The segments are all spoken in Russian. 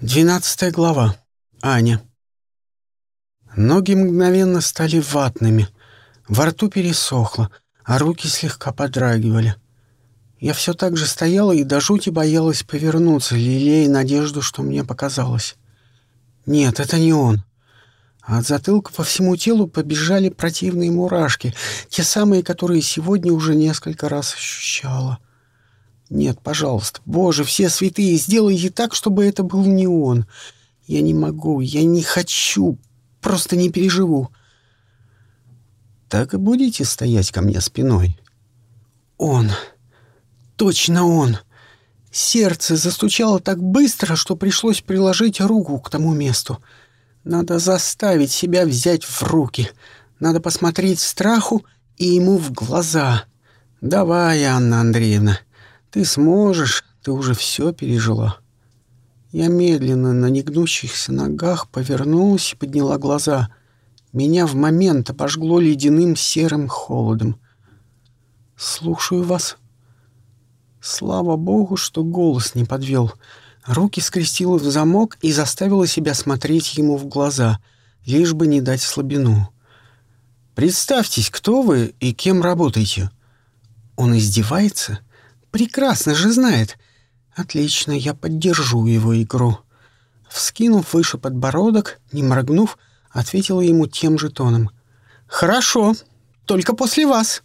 Двенадцатая глава. Аня. Ноги мгновенно стали ватными, во рту пересохло, а руки слегка подрагивали. Я все так же стояла и до жути боялась повернуться, лелея надежду, что мне показалось. Нет, это не он. От затылка по всему телу побежали противные мурашки, те самые, которые сегодня уже несколько раз ощущала. — нет, пожалуйста, Боже, все святые, сделайте так, чтобы это был не он. Я не могу, я не хочу, просто не переживу. Так и будете стоять ко мне спиной? Он. Точно он. Сердце застучало так быстро, что пришлось приложить руку к тому месту. Надо заставить себя взять в руки. Надо посмотреть страху и ему в глаза. Давай, Анна Андреевна. Ты сможешь, ты уже все пережила. Я медленно на негнущихся ногах повернулась и подняла глаза. Меня в момент обожгло ледяным серым холодом. «Слушаю вас». Слава богу, что голос не подвел. Руки скрестила в замок и заставила себя смотреть ему в глаза, лишь бы не дать слабину. «Представьтесь, кто вы и кем работаете?» Он издевается? Прекрасно же знает. Отлично, я поддержу его игру. Вскинув выше подбородок, не моргнув, ответила ему тем же тоном. «Хорошо, только после вас».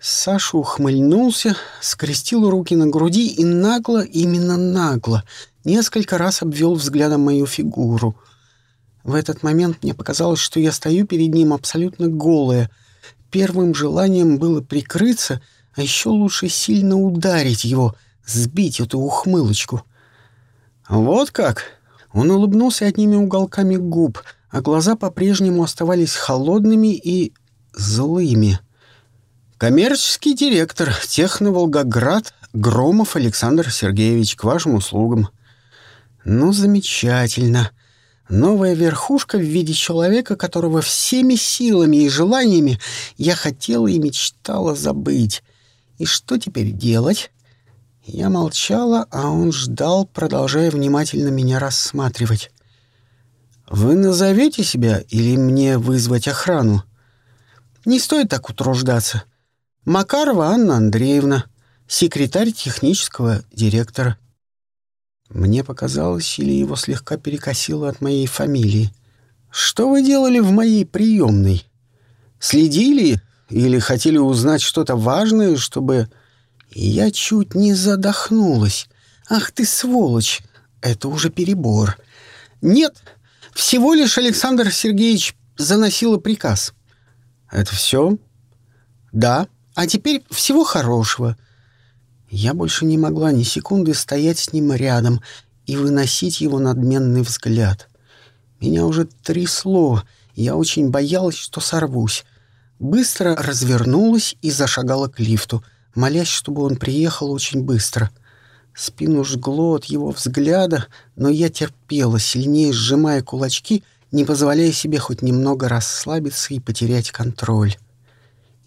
Саша ухмыльнулся, скрестил руки на груди и нагло, именно нагло, несколько раз обвел взглядом мою фигуру. В этот момент мне показалось, что я стою перед ним абсолютно голая. Первым желанием было прикрыться — а еще лучше сильно ударить его, сбить эту ухмылочку. «Вот как?» Он улыбнулся одними уголками губ, а глаза по-прежнему оставались холодными и злыми. «Коммерческий директор Техно-Волгоград Громов Александр Сергеевич к вашим услугам». «Ну, замечательно. Новая верхушка в виде человека, которого всеми силами и желаниями я хотела и мечтала забыть. И что теперь делать? Я молчала, а он ждал, продолжая внимательно меня рассматривать. «Вы назовете себя или мне вызвать охрану?» «Не стоит так утруждаться. Макарова Анна Андреевна, секретарь технического директора». Мне показалось, или его слегка перекосило от моей фамилии. «Что вы делали в моей приемной? Следили или хотели узнать что-то важное, чтобы... Я чуть не задохнулась. Ах ты сволочь! Это уже перебор. Нет, всего лишь Александр Сергеевич заносила приказ. Это все? Да. А теперь всего хорошего. Я больше не могла ни секунды стоять с ним рядом и выносить его надменный взгляд. Меня уже трясло, я очень боялась, что сорвусь быстро развернулась и зашагала к лифту, молясь, чтобы он приехал очень быстро. Спину жгло от его взгляда, но я терпела, сильнее сжимая кулачки, не позволяя себе хоть немного расслабиться и потерять контроль.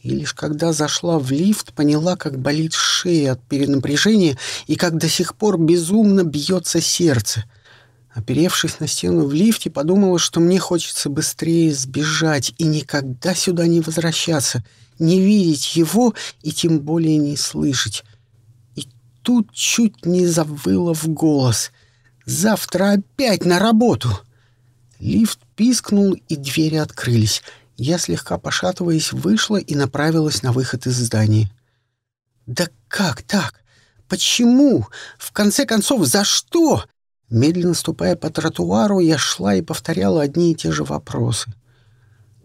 И лишь когда зашла в лифт, поняла, как болит шея от перенапряжения и как до сих пор безумно бьется сердце — Оперевшись на стену в лифте, подумала, что мне хочется быстрее сбежать и никогда сюда не возвращаться, не видеть его и тем более не слышать. И тут чуть не завыла в голос. «Завтра опять на работу!» Лифт пискнул, и двери открылись. Я, слегка пошатываясь, вышла и направилась на выход из здания. «Да как так? Почему? В конце концов, за что?» Медленно ступая по тротуару, я шла и повторяла одни и те же вопросы.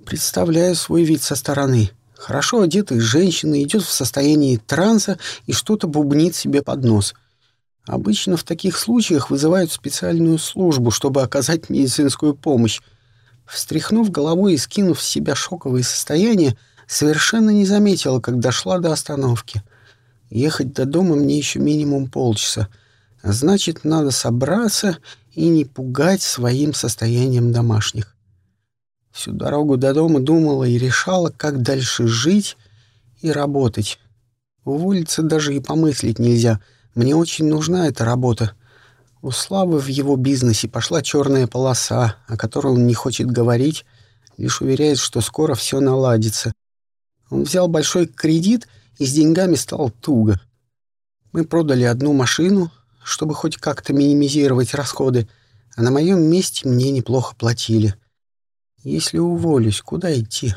Представляю свой вид со стороны. Хорошо одетая женщина идет в состоянии транса и что-то бубнит себе под нос. Обычно в таких случаях вызывают специальную службу, чтобы оказать медицинскую помощь. Встряхнув головой и скинув с себя шоковое состояние, совершенно не заметила, как дошла до остановки. Ехать до дома мне еще минимум полчаса — Значит, надо собраться и не пугать своим состоянием домашних. Всю дорогу до дома думала и решала, как дальше жить и работать. Уволиться даже и помыслить нельзя. Мне очень нужна эта работа. У Славы в его бизнесе пошла черная полоса, о которой он не хочет говорить, лишь уверяет, что скоро все наладится. Он взял большой кредит, и с деньгами стало туго. Мы продали одну машину, чтобы хоть как-то минимизировать расходы, а на моем месте мне неплохо платили. Если уволюсь, куда идти?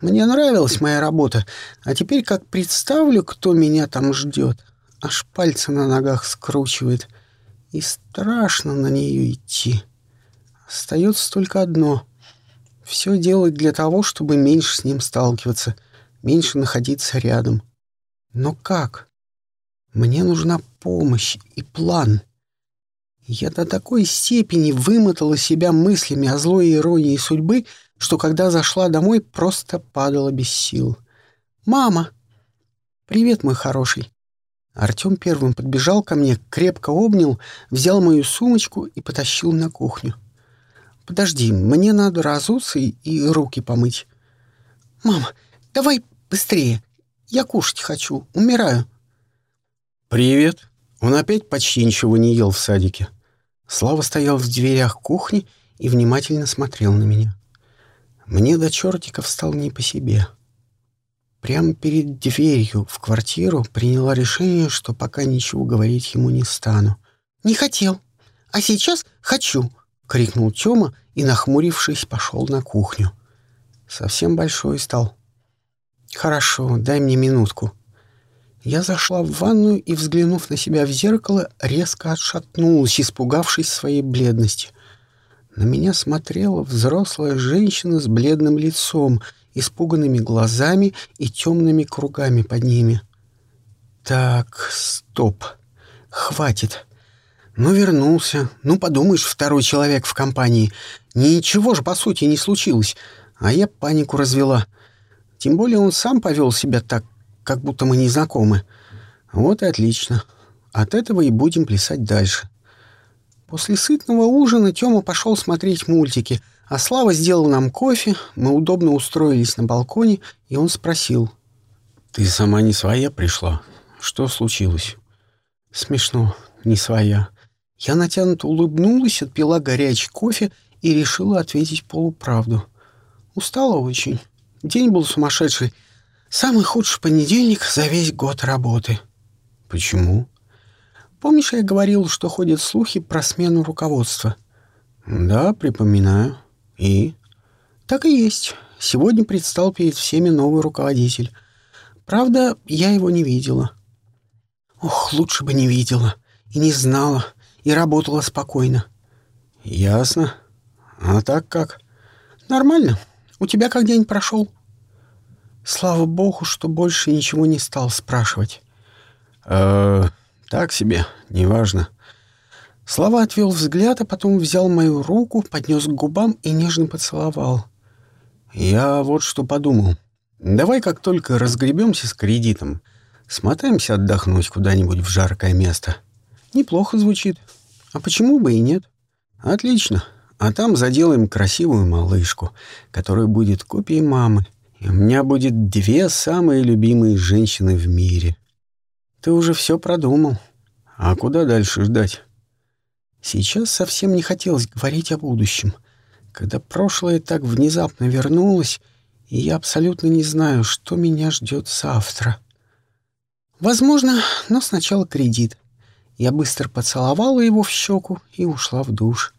Мне нравилась моя работа, а теперь как представлю, кто меня там ждет, аж пальцы на ногах скручивает, и страшно на нее идти. Остается только одно — все делать для того, чтобы меньше с ним сталкиваться, меньше находиться рядом. Но как? Мне нужна помощь и план. Я до такой степени вымотала себя мыслями о злой иронии судьбы, что когда зашла домой, просто падала без сил. «Мама!» «Привет, мой хороший!» Артем первым подбежал ко мне, крепко обнял, взял мою сумочку и потащил на кухню. «Подожди, мне надо разуться и руки помыть». «Мама, давай быстрее. Я кушать хочу, умираю». «Привет». Он опять почти ничего не ел в садике. Слава стоял в дверях кухни и внимательно смотрел на меня. Мне до чертиков стало не по себе. Прямо перед дверью в квартиру приняла решение, что пока ничего говорить ему не стану. «Не хотел, а сейчас хочу!» — крикнул Тёма и, нахмурившись, пошел на кухню. Совсем большой стал. «Хорошо, дай мне минутку», я зашла в ванную и, взглянув на себя в зеркало, резко отшатнулась, испугавшись своей бледности. На меня смотрела взрослая женщина с бледным лицом, испуганными глазами и темными кругами под ними. Так, стоп. Хватит. Ну, вернулся. Ну, подумаешь, второй человек в компании. Ничего же, по сути, не случилось. А я панику развела. Тем более он сам повел себя так, как будто мы не знакомы. Вот и отлично. От этого и будем плясать дальше. После сытного ужина Тёма пошел смотреть мультики, а Слава сделал нам кофе, мы удобно устроились на балконе, и он спросил. «Ты сама не своя пришла? Что случилось?» «Смешно, не своя». Я натянуто улыбнулась, отпила горячий кофе и решила ответить полуправду. Устала очень. День был сумасшедший, Самый худший понедельник за весь год работы. Почему? Помнишь, я говорил, что ходят слухи про смену руководства? Да, припоминаю. И? Так и есть. Сегодня предстал перед всеми новый руководитель. Правда, я его не видела. Ох, лучше бы не видела. И не знала. И работала спокойно. Ясно. А так как? Нормально. У тебя как день прошел? Слава богу, что больше ничего не стал спрашивать. «Э, так себе, неважно». Слава отвел взгляд, а потом взял мою руку, поднес к губам и нежно поцеловал. «Я вот что подумал. Давай, как только разгребемся с кредитом, смотаемся отдохнуть куда-нибудь в жаркое место». «Неплохо звучит. А почему бы и нет?» «Отлично. А там заделаем красивую малышку, которая будет копией мамы и у меня будет две самые любимые женщины в мире. Ты уже все продумал. А куда дальше ждать? Сейчас совсем не хотелось говорить о будущем. Когда прошлое так внезапно вернулось, и я абсолютно не знаю, что меня ждет завтра. Возможно, но сначала кредит. Я быстро поцеловала его в щеку и ушла в душ.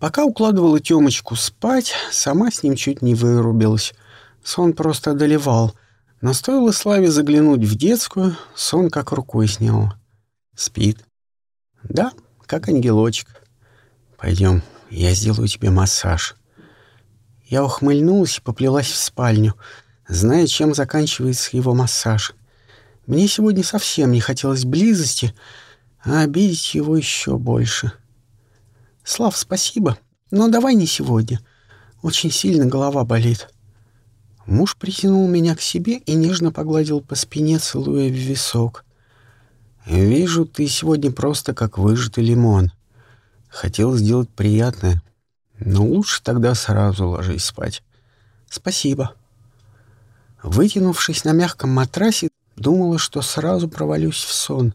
Пока укладывала Тёмочку спать, сама с ним чуть не вырубилась — Сон просто одолевал. Но стоило Славе заглянуть в детскую, сон как рукой снял. Спит? Да, как ангелочек. Пойдем, я сделаю тебе массаж. Я ухмыльнулась и поплелась в спальню, зная, чем заканчивается его массаж. Мне сегодня совсем не хотелось близости, а обидеть его еще больше. Слав, спасибо, но давай не сегодня. Очень сильно голова болит. Муж притянул меня к себе и нежно погладил по спине, целуя в висок. «Вижу, ты сегодня просто как выжатый лимон. Хотел сделать приятное, но лучше тогда сразу ложись спать». «Спасибо». Вытянувшись на мягком матрасе, думала, что сразу провалюсь в сон.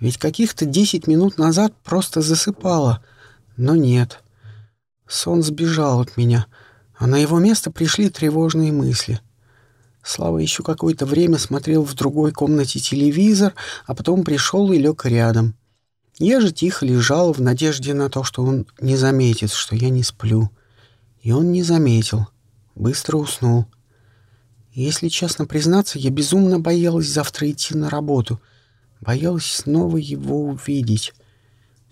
Ведь каких-то десять минут назад просто засыпала. Но нет. Сон сбежал от меня, а на его место пришли тревожные мысли. Слава еще какое-то время смотрел в другой комнате телевизор, а потом пришел и лег рядом. Я же тихо лежал в надежде на то, что он не заметит, что я не сплю. И он не заметил. Быстро уснул. Если честно признаться, я безумно боялась завтра идти на работу. Боялась снова его увидеть.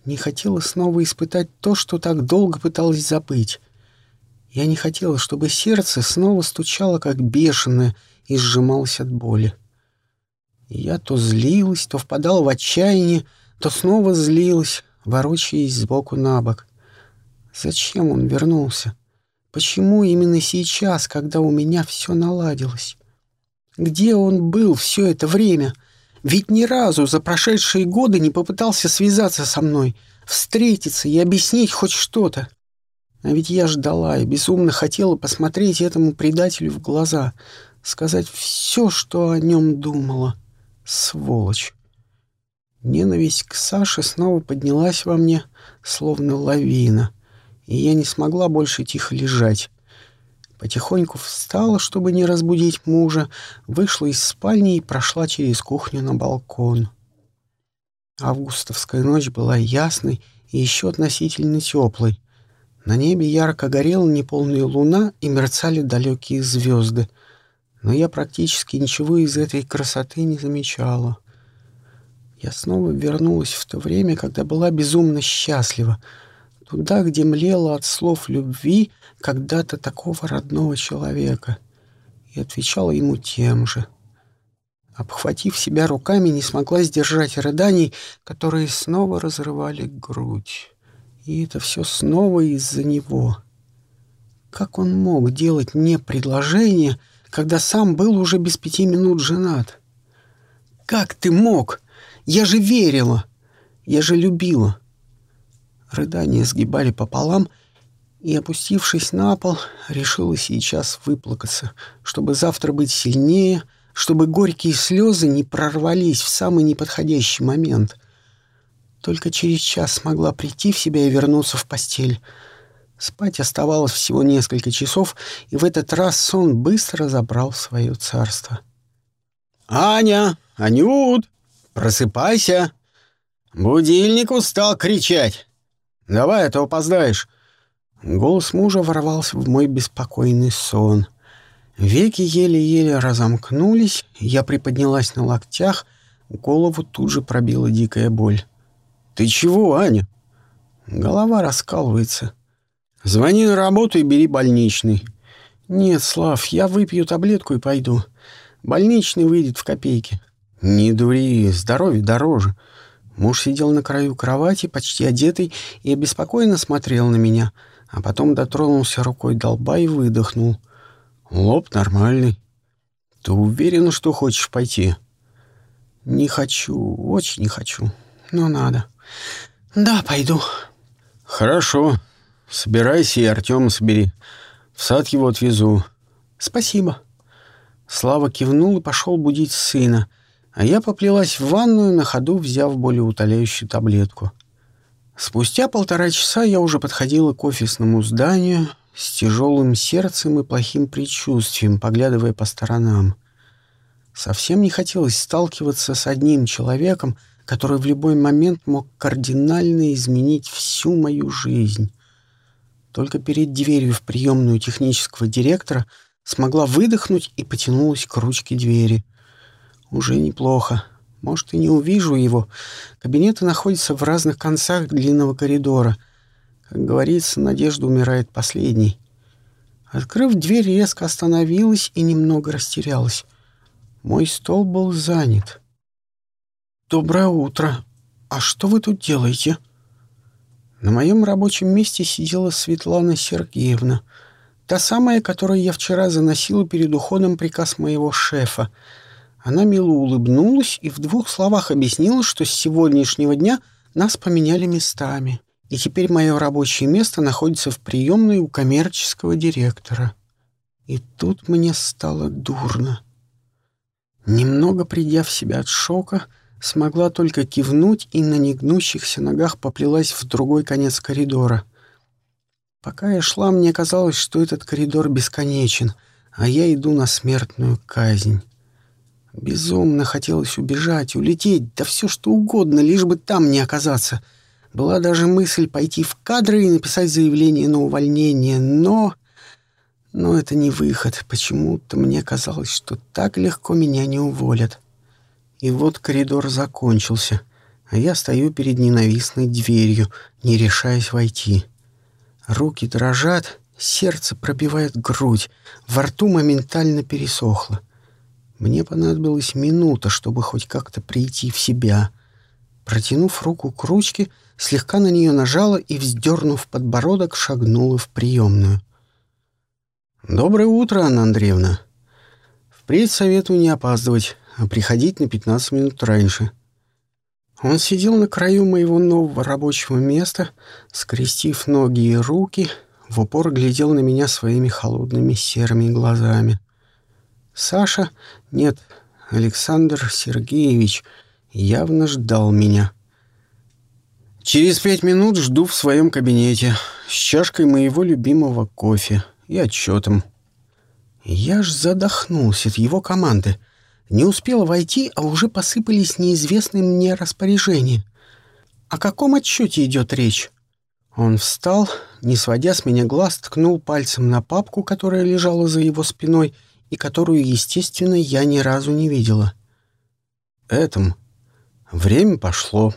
Не хотела снова испытать то, что так долго пыталась забыть. Я не хотела, чтобы сердце снова стучало, как бешеное, и сжималось от боли. я то злилась, то впадала в отчаяние, то снова злилась, ворочаясь сбоку на бок. Зачем он вернулся? Почему именно сейчас, когда у меня все наладилось? Где он был все это время? Ведь ни разу за прошедшие годы не попытался связаться со мной, встретиться и объяснить хоть что-то. А ведь я ждала и безумно хотела посмотреть этому предателю в глаза, сказать все, что о нем думала. Сволочь. Ненависть к Саше снова поднялась во мне, словно лавина — и я не смогла больше тихо лежать. Потихоньку встала, чтобы не разбудить мужа, вышла из спальни и прошла через кухню на балкон. Августовская ночь была ясной и еще относительно теплой. На небе ярко горела неполная луна и мерцали далекие звезды, но я практически ничего из этой красоты не замечала. Я снова вернулась в то время, когда была безумно счастлива — туда, где млела от слов любви когда-то такого родного человека, и отвечала ему тем же. Обхватив себя руками, не смогла сдержать рыданий, которые снова разрывали грудь. И это все снова из-за него. Как он мог делать мне предложение, когда сам был уже без пяти минут женат? Как ты мог? Я же верила. Я же любила. Рыдания сгибали пополам, и, опустившись на пол, решила сейчас выплакаться, чтобы завтра быть сильнее, чтобы горькие слезы не прорвались в самый неподходящий момент. Только через час смогла прийти в себя и вернуться в постель. Спать оставалось всего несколько часов, и в этот раз сон быстро забрал свое царство. «Аня! Анют! Просыпайся! Будильник устал кричать!» Давай, а то опоздаешь». Голос мужа ворвался в мой беспокойный сон. Веки еле-еле разомкнулись, я приподнялась на локтях, голову тут же пробила дикая боль. «Ты чего, Аня?» Голова раскалывается. «Звони на работу и бери больничный». «Нет, Слав, я выпью таблетку и пойду. Больничный выйдет в копейки». «Не дури, здоровье дороже. Муж сидел на краю кровати, почти одетый, и обеспокоенно смотрел на меня, а потом дотронулся рукой до лба и выдохнул. «Лоб нормальный. Ты уверена, что хочешь пойти?» «Не хочу, очень не хочу, но надо. Да, пойду». «Хорошо. Собирайся и Артема собери. В сад его отвезу». «Спасибо». Слава кивнул и пошел будить сына — а я поплелась в ванную, на ходу взяв болеутоляющую таблетку. Спустя полтора часа я уже подходила к офисному зданию с тяжелым сердцем и плохим предчувствием, поглядывая по сторонам. Совсем не хотелось сталкиваться с одним человеком, который в любой момент мог кардинально изменить всю мою жизнь. Только перед дверью в приемную технического директора смогла выдохнуть и потянулась к ручке двери — уже неплохо. Может, и не увижу его. Кабинеты находятся в разных концах длинного коридора. Как говорится, надежда умирает последней. Открыв дверь, резко остановилась и немного растерялась. Мой стол был занят. «Доброе утро. А что вы тут делаете?» На моем рабочем месте сидела Светлана Сергеевна. Та самая, которую я вчера заносила перед уходом приказ моего шефа — она мило улыбнулась и в двух словах объяснила, что с сегодняшнего дня нас поменяли местами, и теперь мое рабочее место находится в приемной у коммерческого директора. И тут мне стало дурно. Немного придя в себя от шока, Смогла только кивнуть и на негнущихся ногах поплелась в другой конец коридора. Пока я шла, мне казалось, что этот коридор бесконечен, а я иду на смертную казнь. Безумно хотелось убежать, улететь, да все что угодно, лишь бы там не оказаться. Была даже мысль пойти в кадры и написать заявление на увольнение, но... Но это не выход. Почему-то мне казалось, что так легко меня не уволят. И вот коридор закончился, а я стою перед ненавистной дверью, не решаясь войти. Руки дрожат, сердце пробивает грудь, во рту моментально пересохло. Мне понадобилась минута, чтобы хоть как-то прийти в себя. Протянув руку к ручке, слегка на нее нажала и, вздернув подбородок, шагнула в приемную. «Доброе утро, Анна Андреевна. Впредь советую не опаздывать, а приходить на 15 минут раньше». Он сидел на краю моего нового рабочего места, скрестив ноги и руки, в упор глядел на меня своими холодными серыми глазами. Саша, нет, Александр Сергеевич явно ждал меня. Через пять минут жду в своем кабинете с чашкой моего любимого кофе и отчетом. Я ж задохнулся от его команды. Не успел войти, а уже посыпались неизвестные мне распоряжения. О каком отчете идет речь? Он встал, не сводя с меня глаз, ткнул пальцем на папку, которая лежала за его спиной, и которую, естественно, я ни разу не видела. Этом время пошло.